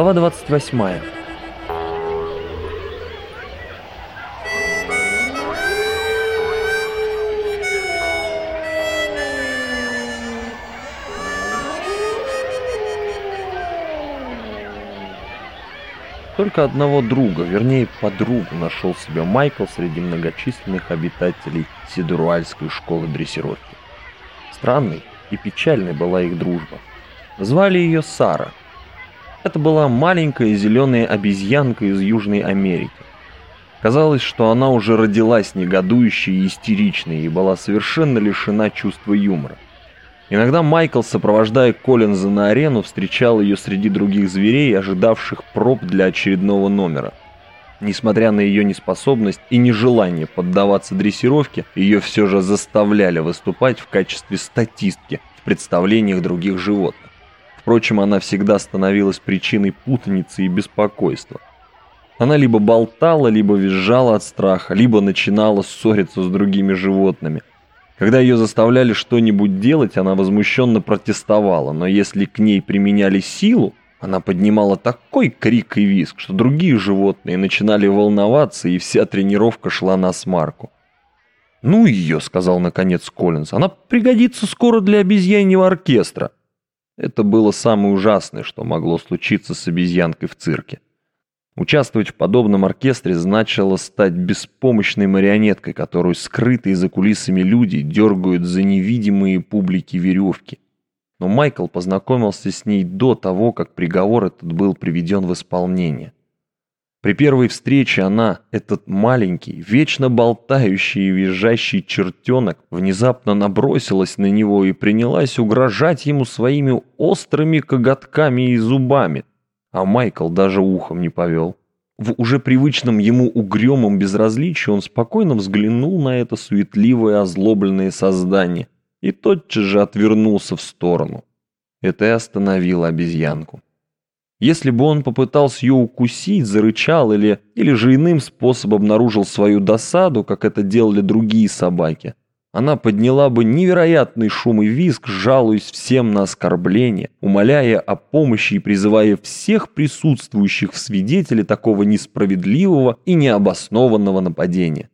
Глава 28. Только одного друга, вернее подругу, нашел себе Майкл среди многочисленных обитателей Сидуруальской школы дрессировки. Странной и печальной была их дружба. Звали ее Сара – это была маленькая зеленая обезьянка из Южной Америки. Казалось, что она уже родилась негодующей и истеричной и была совершенно лишена чувства юмора. Иногда Майкл, сопровождая Коллинза на арену, встречал ее среди других зверей, ожидавших проб для очередного номера. Несмотря на ее неспособность и нежелание поддаваться дрессировке, ее все же заставляли выступать в качестве статистки в представлениях других животных. Впрочем, она всегда становилась причиной путаницы и беспокойства. Она либо болтала, либо визжала от страха, либо начинала ссориться с другими животными. Когда ее заставляли что-нибудь делать, она возмущенно протестовала, но если к ней применяли силу, она поднимала такой крик и визг, что другие животные начинали волноваться, и вся тренировка шла на смарку. «Ну ее», — сказал наконец Коллинз, — «она пригодится скоро для обезьяньего оркестра». Это было самое ужасное, что могло случиться с обезьянкой в цирке. Участвовать в подобном оркестре значило стать беспомощной марионеткой, которую скрытые за кулисами люди дергают за невидимые публики веревки. Но Майкл познакомился с ней до того, как приговор этот был приведен в исполнение. При первой встрече она, этот маленький, вечно болтающий и визжащий чертенок, внезапно набросилась на него и принялась угрожать ему своими острыми коготками и зубами, а Майкл даже ухом не повел. В уже привычном ему угрюмом безразличии он спокойно взглянул на это суетливое озлобленное создание и тотчас же отвернулся в сторону. Это и остановило обезьянку. Если бы он попытался ее укусить, зарычал или, или же иным способом обнаружил свою досаду, как это делали другие собаки, она подняла бы невероятный шум и визг, жалуясь всем на оскорбление, умоляя о помощи и призывая всех присутствующих в свидетели такого несправедливого и необоснованного нападения.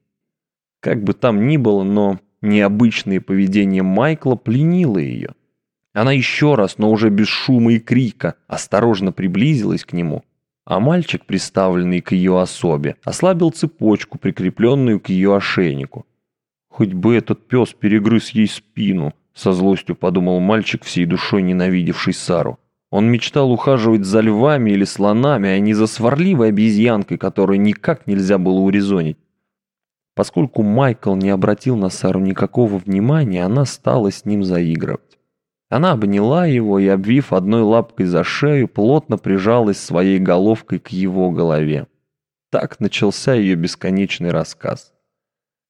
Как бы там ни было, но необычное поведение Майкла пленило ее. Она еще раз, но уже без шума и крика, осторожно приблизилась к нему, а мальчик, приставленный к ее особе, ослабил цепочку, прикрепленную к ее ошейнику. «Хоть бы этот пес перегрыз ей спину», — со злостью подумал мальчик, всей душой ненавидевший Сару. Он мечтал ухаживать за львами или слонами, а не за сварливой обезьянкой, которую никак нельзя было урезонить. Поскольку Майкл не обратил на Сару никакого внимания, она стала с ним заигрывать. Она обняла его и, обвив одной лапкой за шею, плотно прижалась своей головкой к его голове. Так начался ее бесконечный рассказ.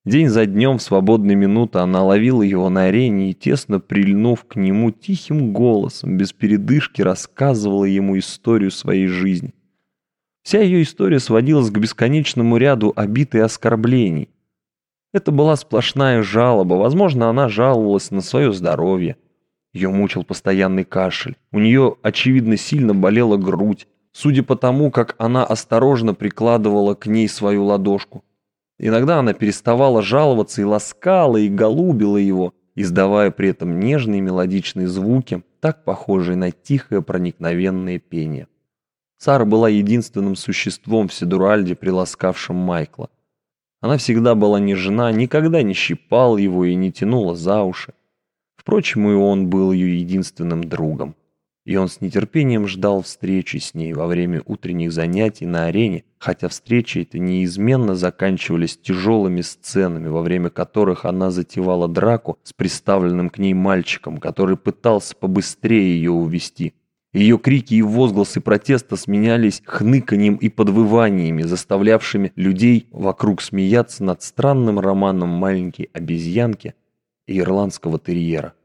День за днем в свободные минуты она ловила его на арене и, тесно прильнув к нему тихим голосом, без передышки рассказывала ему историю своей жизни. Вся ее история сводилась к бесконечному ряду обид и оскорблений. Это была сплошная жалоба, возможно, она жаловалась на свое здоровье, ее мучил постоянный кашель. У нее, очевидно, сильно болела грудь, судя по тому, как она осторожно прикладывала к ней свою ладошку. Иногда она переставала жаловаться и ласкала, и голубила его, издавая при этом нежные мелодичные звуки, так похожие на тихое проникновенное пение. Сара была единственным существом в Седуральде, приласкавшим Майкла. Она всегда была не жена, никогда не щипала его и не тянула за уши. Впрочем, и он был ее единственным другом. И он с нетерпением ждал встречи с ней во время утренних занятий на арене, хотя встречи эти неизменно заканчивались тяжелыми сценами, во время которых она затевала драку с приставленным к ней мальчиком, который пытался побыстрее ее увести. Ее крики и возгласы протеста сменялись хныканьем и подвываниями, заставлявшими людей вокруг смеяться над странным романом маленькой обезьянки и ирландского терьера.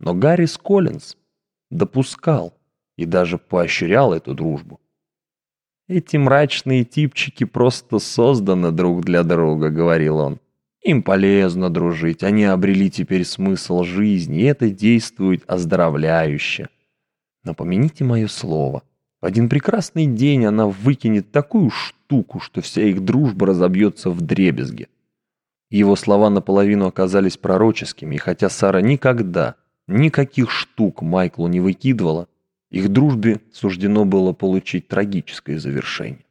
Но Гаррис Коллинз допускал и даже поощрял эту дружбу. «Эти мрачные типчики просто созданы друг для друга», — говорил он. «Им полезно дружить, они обрели теперь смысл жизни, и это действует оздоровляюще. Но помяните мое слово, В один прекрасный день она выкинет такую штуку, что вся их дружба разобьется в дребезге. Его слова наполовину оказались пророческими, и хотя Сара никогда никаких штук Майклу не выкидывала, их дружбе суждено было получить трагическое завершение.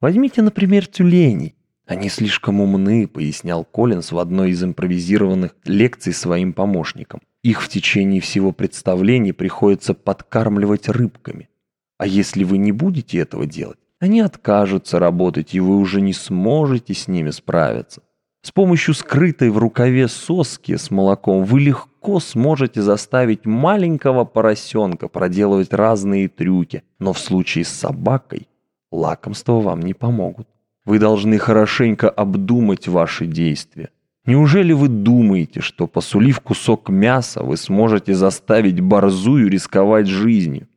Возьмите, например, тюленей. Они слишком умны, пояснял Коллинз в одной из импровизированных лекций своим помощникам. Их в течение всего представления приходится подкармливать рыбками. А если вы не будете этого делать, они откажутся работать, и вы уже не сможете с ними справиться. С помощью скрытой в рукаве соски с молоком вы легко сможете заставить маленького поросенка проделывать разные трюки, но в случае с собакой лакомства вам не помогут. Вы должны хорошенько обдумать ваши действия. Неужели вы думаете, что посулив кусок мяса, вы сможете заставить борзую рисковать жизнью?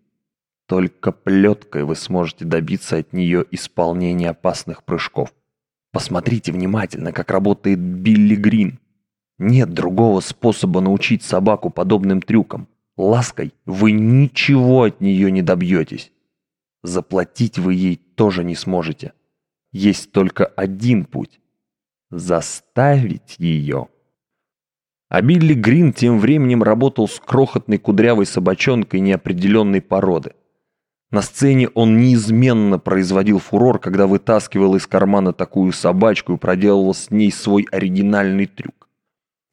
Только плеткой вы сможете добиться от нее исполнения опасных прыжков. Посмотрите внимательно, как работает Билли Грин. Нет другого способа научить собаку подобным трюкам. Лаской вы ничего от нее не добьетесь. Заплатить вы ей тоже не сможете. Есть только один путь – заставить ее. А Билли Грин тем временем работал с крохотной кудрявой собачонкой неопределенной породы. На сцене он неизменно производил фурор, когда вытаскивал из кармана такую собачку и проделывал с ней свой оригинальный трюк.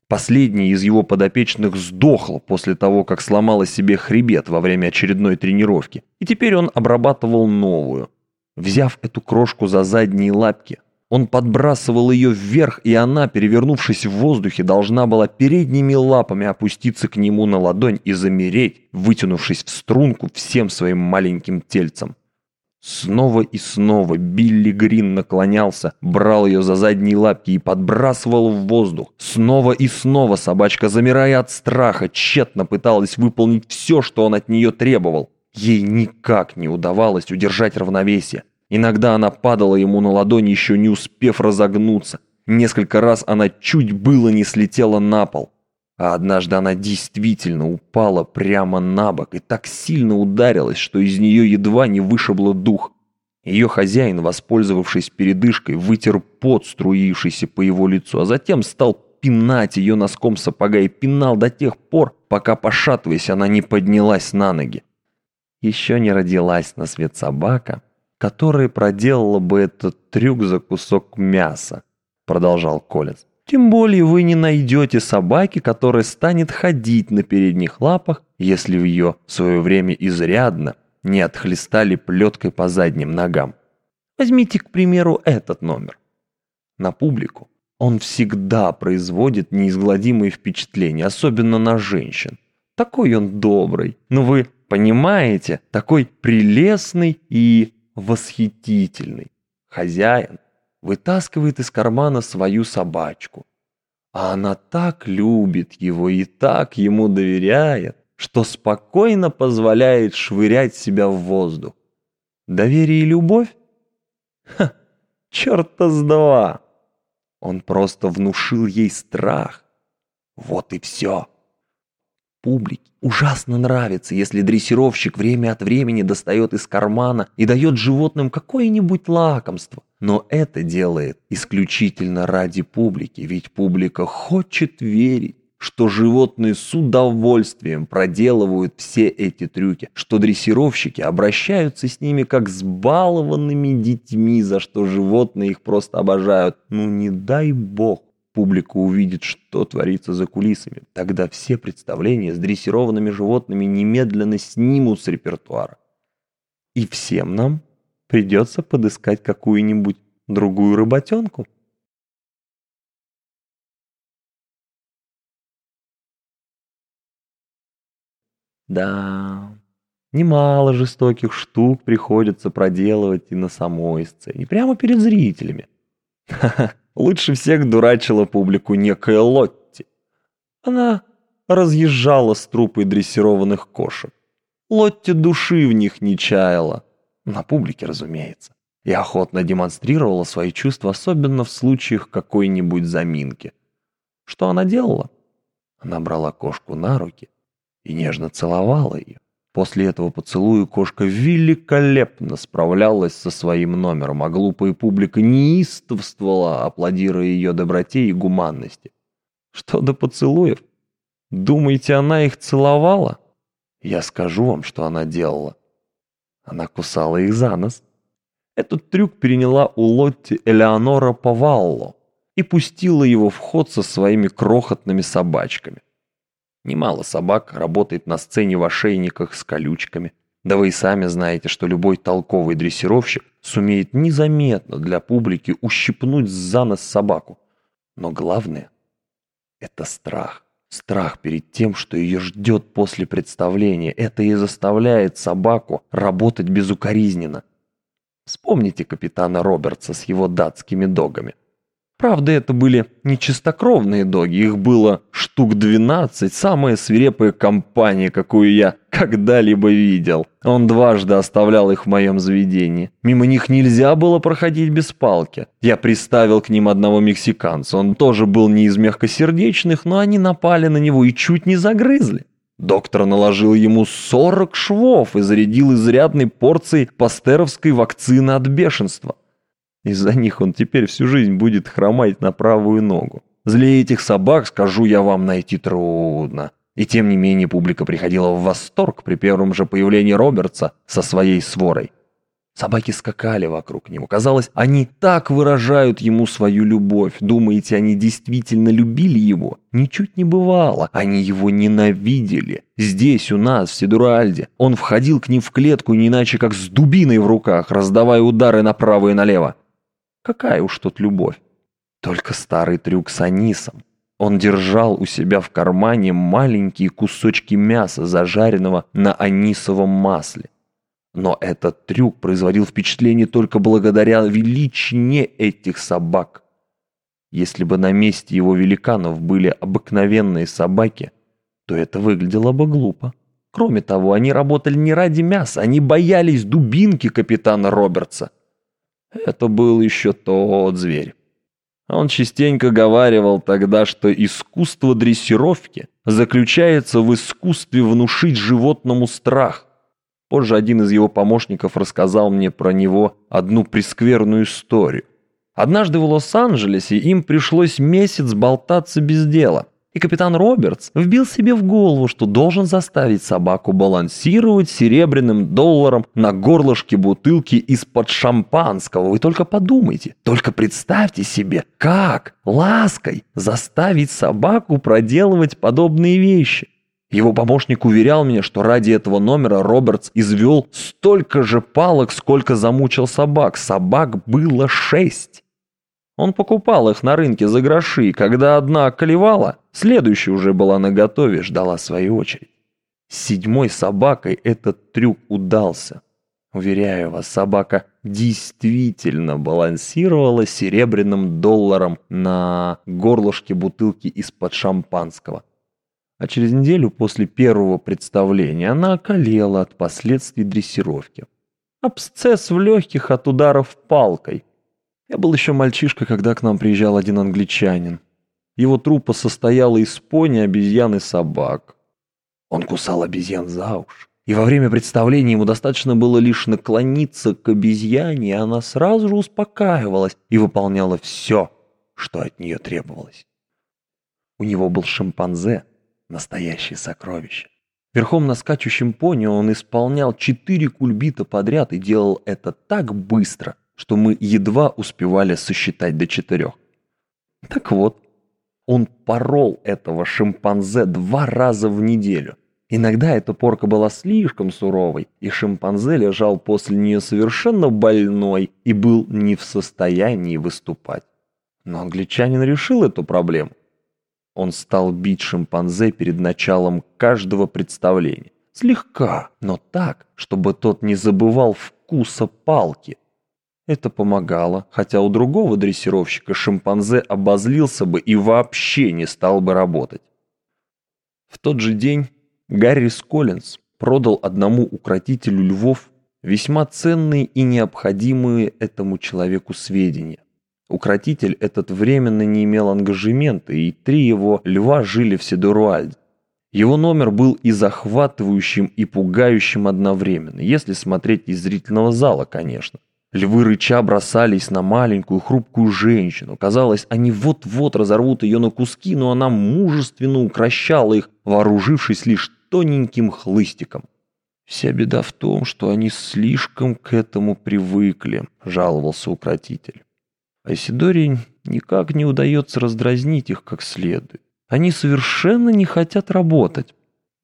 Последний из его подопечных сдохл после того, как сломала себе хребет во время очередной тренировки, и теперь он обрабатывал новую. Взяв эту крошку за задние лапки, он подбрасывал ее вверх, и она, перевернувшись в воздухе, должна была передними лапами опуститься к нему на ладонь и замереть, вытянувшись в струнку всем своим маленьким тельцем. Снова и снова Билли Грин наклонялся, брал ее за задние лапки и подбрасывал в воздух. Снова и снова собачка, замирая от страха, тщетно пыталась выполнить все, что он от нее требовал. Ей никак не удавалось удержать равновесие. Иногда она падала ему на ладони, еще не успев разогнуться. Несколько раз она чуть было не слетела на пол. А однажды она действительно упала прямо на бок и так сильно ударилась, что из нее едва не вышибло дух. Ее хозяин, воспользовавшись передышкой, вытер пот, струившийся по его лицу, а затем стал пинать ее носком сапога и пинал до тех пор, пока, пошатываясь, она не поднялась на ноги. Еще не родилась на свет собака, которая проделала бы этот трюк за кусок мяса», — продолжал Коллинз. «Тем более вы не найдете собаки, которая станет ходить на передних лапах, если в ее в свое время изрядно не отхлестали плеткой по задним ногам. Возьмите, к примеру, этот номер. На публику он всегда производит неизгладимые впечатления, особенно на женщин. Такой он добрый, но вы понимаете, такой прелестный и восхитительный. Хозяин вытаскивает из кармана свою собачку. А она так любит его и так ему доверяет, что спокойно позволяет швырять себя в воздух. Доверие и любовь? Ха, черта с два. Он просто внушил ей страх. Вот и все публике ужасно нравится, если дрессировщик время от времени достает из кармана и дает животным какое-нибудь лакомство. Но это делает исключительно ради публики, ведь публика хочет верить, что животные с удовольствием проделывают все эти трюки, что дрессировщики обращаются с ними как с балованными детьми, за что животные их просто обожают. Ну не дай бог публика увидит, что творится за кулисами. Тогда все представления с дрессированными животными немедленно снимут с репертуара. И всем нам придется подыскать какую-нибудь другую работенку. Да, немало жестоких штук приходится проделывать и на самой сцене, прямо перед зрителями. Ха-ха. Лучше всех дурачила публику некая Лотти. Она разъезжала с трупой дрессированных кошек. Лотти души в них не чаяла. На публике, разумеется. И охотно демонстрировала свои чувства, особенно в случаях какой-нибудь заминки. Что она делала? Она брала кошку на руки и нежно целовала ее. После этого поцелуя кошка великолепно справлялась со своим номером, а глупая публика неистовствовала, аплодируя ее доброте и гуманности. Что до поцелуев? Думаете, она их целовала? Я скажу вам, что она делала. Она кусала их за нос. Этот трюк переняла у Лотти Элеонора Павалло и пустила его в ход со своими крохотными собачками. Немало собак работает на сцене в ошейниках с колючками. Да вы и сами знаете, что любой толковый дрессировщик сумеет незаметно для публики ущипнуть за нос собаку. Но главное – это страх. Страх перед тем, что ее ждет после представления. Это и заставляет собаку работать безукоризненно. Вспомните капитана Робертса с его датскими догами – Правда, это были не чистокровные доги, их было штук 12, самая свирепая компания, какую я когда-либо видел. Он дважды оставлял их в моем заведении. Мимо них нельзя было проходить без палки. Я приставил к ним одного мексиканца, он тоже был не из мягкосердечных, но они напали на него и чуть не загрызли. Доктор наложил ему 40 швов и зарядил изрядной порцией пастеровской вакцины от бешенства. Из-за них он теперь всю жизнь будет хромать на правую ногу. Злее этих собак, скажу я вам, найти трудно. И тем не менее публика приходила в восторг при первом же появлении Робертса со своей сворой. Собаки скакали вокруг него. Казалось, они так выражают ему свою любовь. Думаете, они действительно любили его? Ничуть не бывало. Они его ненавидели. Здесь, у нас, в Сидуральде, он входил к ним в клетку не иначе, как с дубиной в руках, раздавая удары направо и налево. Какая уж тут любовь. Только старый трюк с анисом. Он держал у себя в кармане маленькие кусочки мяса, зажаренного на анисовом масле. Но этот трюк производил впечатление только благодаря величине этих собак. Если бы на месте его великанов были обыкновенные собаки, то это выглядело бы глупо. Кроме того, они работали не ради мяса, они боялись дубинки капитана Робертса. Это был еще тот зверь. Он частенько говаривал тогда, что искусство дрессировки заключается в искусстве внушить животному страх. Позже один из его помощников рассказал мне про него одну прескверную историю. Однажды в Лос-Анджелесе им пришлось месяц болтаться без дела и капитан Робертс вбил себе в голову, что должен заставить собаку балансировать серебряным долларом на горлышке бутылки из-под шампанского. Вы только подумайте, только представьте себе, как лаской заставить собаку проделывать подобные вещи. Его помощник уверял меня, что ради этого номера Робертс извел столько же палок, сколько замучил собак. Собак было шесть. Он покупал их на рынке за гроши, когда одна околевала, следующая уже была наготове, ждала своей очередь. С седьмой собакой этот трюк удался. Уверяю вас, собака действительно балансировала серебряным долларом на горлышке бутылки из-под шампанского. А через неделю после первого представления она околела от последствий дрессировки. Абсцесс в легких от ударов палкой – я был еще мальчишка, когда к нам приезжал один англичанин. Его труппа состояла из пони, обезьян и собак. Он кусал обезьян за уши. И во время представления ему достаточно было лишь наклониться к обезьяне, и она сразу же успокаивалась и выполняла все, что от нее требовалось. У него был шимпанзе, настоящее сокровище. Верхом на скачущем пони он исполнял четыре кульбита подряд и делал это так быстро – что мы едва успевали сосчитать до четырех. Так вот, он порол этого шимпанзе два раза в неделю. Иногда эта порка была слишком суровой, и шимпанзе лежал после нее совершенно больной и был не в состоянии выступать. Но англичанин решил эту проблему. Он стал бить шимпанзе перед началом каждого представления. Слегка, но так, чтобы тот не забывал вкуса палки – это помогало, хотя у другого дрессировщика шимпанзе обозлился бы и вообще не стал бы работать. В тот же день Гаррис Коллинз продал одному укротителю львов весьма ценные и необходимые этому человеку сведения. Укротитель этот временно не имел ангажемента, и три его льва жили в Седуруальде. Его номер был и захватывающим, и пугающим одновременно, если смотреть из зрительного зала, конечно. Львы рыча бросались на маленькую хрупкую женщину. Казалось, они вот-вот разорвут ее на куски, но она мужественно укращала их, вооружившись лишь тоненьким хлыстиком. «Вся беда в том, что они слишком к этому привыкли», — жаловался укротитель. Айсидоре никак не удается раздразнить их как следует. Они совершенно не хотят работать.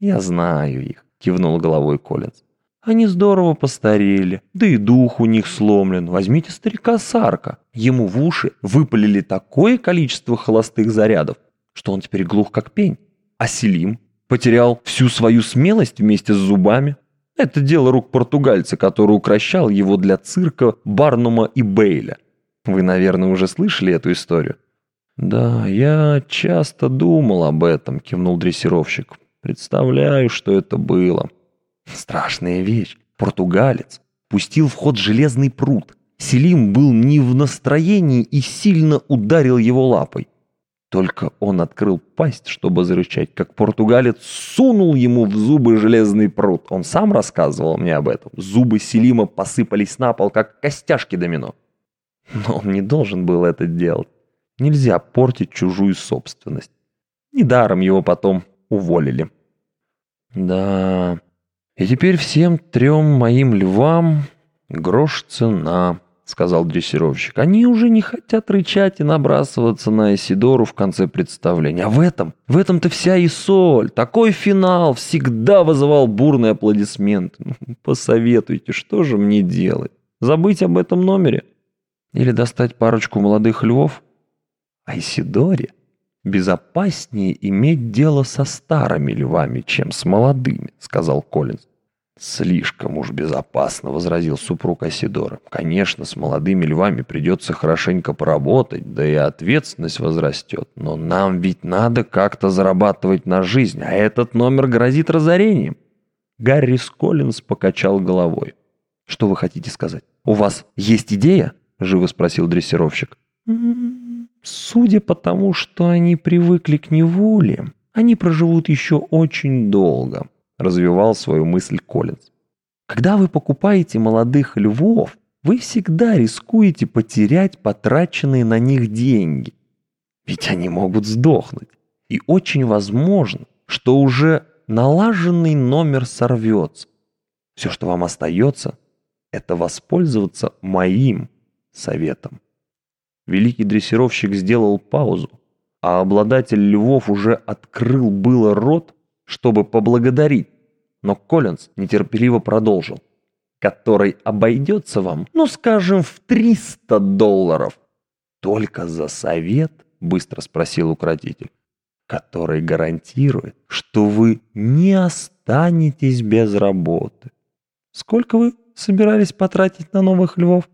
Я знаю их, кивнул головой Коллинз. Они здорово постарели, да и дух у них сломлен. Возьмите старика Сарка. Ему в уши выпалили такое количество холостых зарядов, что он теперь глух как пень. А Селим потерял всю свою смелость вместе с зубами. Это дело рук португальца, который укращал его для цирка Барнума и Бейля. Вы, наверное, уже слышали эту историю? «Да, я часто думал об этом», — кивнул дрессировщик. «Представляю, что это было». Страшная вещь. Португалец пустил в ход железный пруд. Селим был не в настроении и сильно ударил его лапой. Только он открыл пасть, чтобы зарычать, как португалец сунул ему в зубы железный пруд. Он сам рассказывал мне об этом. Зубы Селима посыпались на пол, как костяшки домино. Но он не должен был это делать. Нельзя портить чужую собственность. Недаром его потом уволили. Да, и теперь всем трем моим львам грош цена, сказал дрессировщик. Они уже не хотят рычать и набрасываться на Эсидору в конце представления. А в этом, в этом-то вся и соль. Такой финал всегда вызывал бурные аплодисменты. Ну, посоветуйте, что же мне делать? Забыть об этом номере? Или достать парочку молодых львов? Айсидоре безопаснее иметь дело со старыми львами, чем с молодыми, сказал Коллинз. «Слишком уж безопасно», — возразил супруг Асидора. «Конечно, с молодыми львами придется хорошенько поработать, да и ответственность возрастет. Но нам ведь надо как-то зарабатывать на жизнь, а этот номер грозит разорением». Гарри Сколлинз покачал головой. «Что вы хотите сказать? У вас есть идея?» — живо спросил дрессировщик. Судя по тому, что они привыкли к неволе, они проживут еще очень долго, развивал свою мысль Коллинз. Когда вы покупаете молодых львов, вы всегда рискуете потерять потраченные на них деньги. Ведь они могут сдохнуть. И очень возможно, что уже налаженный номер сорвется. Все, что вам остается, это воспользоваться моим советом. Великий дрессировщик сделал паузу, а обладатель львов уже открыл было рот, чтобы поблагодарить, но Коллинз нетерпеливо продолжил. «Который обойдется вам, ну, скажем, в 300 долларов». «Только за совет?» – быстро спросил укротитель. «Который гарантирует, что вы не останетесь без работы». «Сколько вы собирались потратить на новых львов?»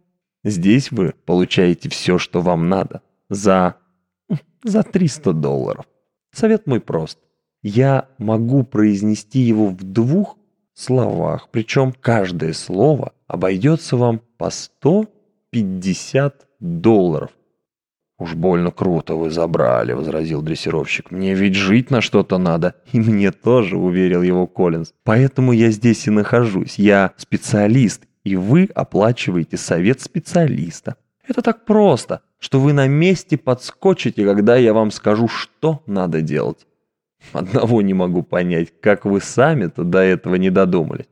Здесь вы получаете все, что вам надо. За... за 300 долларов. Совет мой прост. Я могу произнести его в двух словах, причем каждое слово обойдется вам по 150 долларов. «Уж больно круто вы забрали», — возразил дрессировщик. «Мне ведь жить на что-то надо». «И мне тоже», — уверил его Коллинз. «Поэтому я здесь и нахожусь. Я специалист и вы оплачиваете совет специалиста. Это так просто, что вы на месте подскочите, когда я вам скажу, что надо делать. Одного не могу понять, как вы сами-то до этого не додумались.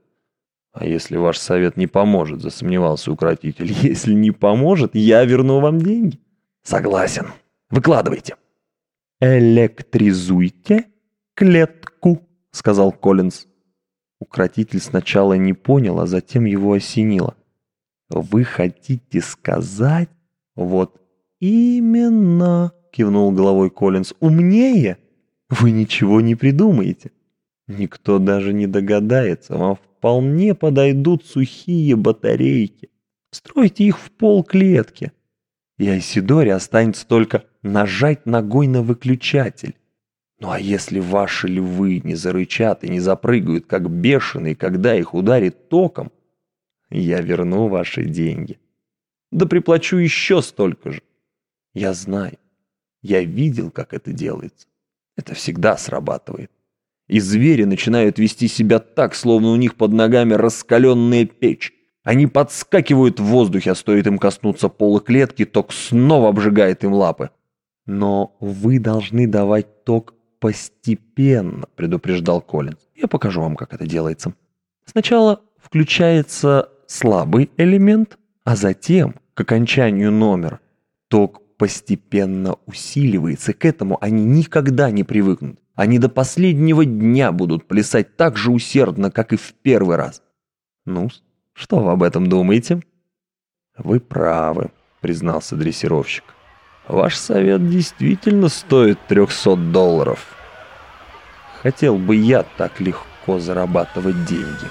А если ваш совет не поможет, засомневался укротитель. Если не поможет, я верну вам деньги. Согласен. Выкладывайте. Электризуйте клетку, сказал Коллинз. Укротитель сначала не понял, а затем его осенило. «Вы хотите сказать?» «Вот именно!» — кивнул головой Коллинз. «Умнее? Вы ничего не придумаете. Никто даже не догадается. Вам вполне подойдут сухие батарейки. Стройте их в пол клетки. И Айсидоре останется только нажать ногой на выключатель. Ну а если ваши львы не зарычат и не запрыгают, как бешеные, когда их ударит током, я верну ваши деньги. Да приплачу еще столько же. Я знаю. Я видел, как это делается. Это всегда срабатывает. И звери начинают вести себя так, словно у них под ногами раскаленная печь. Они подскакивают в воздухе, а стоит им коснуться пола клетки, ток снова обжигает им лапы. «Но вы должны давать ток постепенно», — предупреждал Коллинз. «Я покажу вам, как это делается. Сначала включается слабый элемент, а затем, к окончанию номера, ток постепенно усиливается. К этому они никогда не привыкнут. Они до последнего дня будут плясать так же усердно, как и в первый раз. Ну, что вы об этом думаете? Вы правы, признался дрессировщик. Ваш совет действительно стоит 300 долларов. Хотел бы я так легко зарабатывать деньги.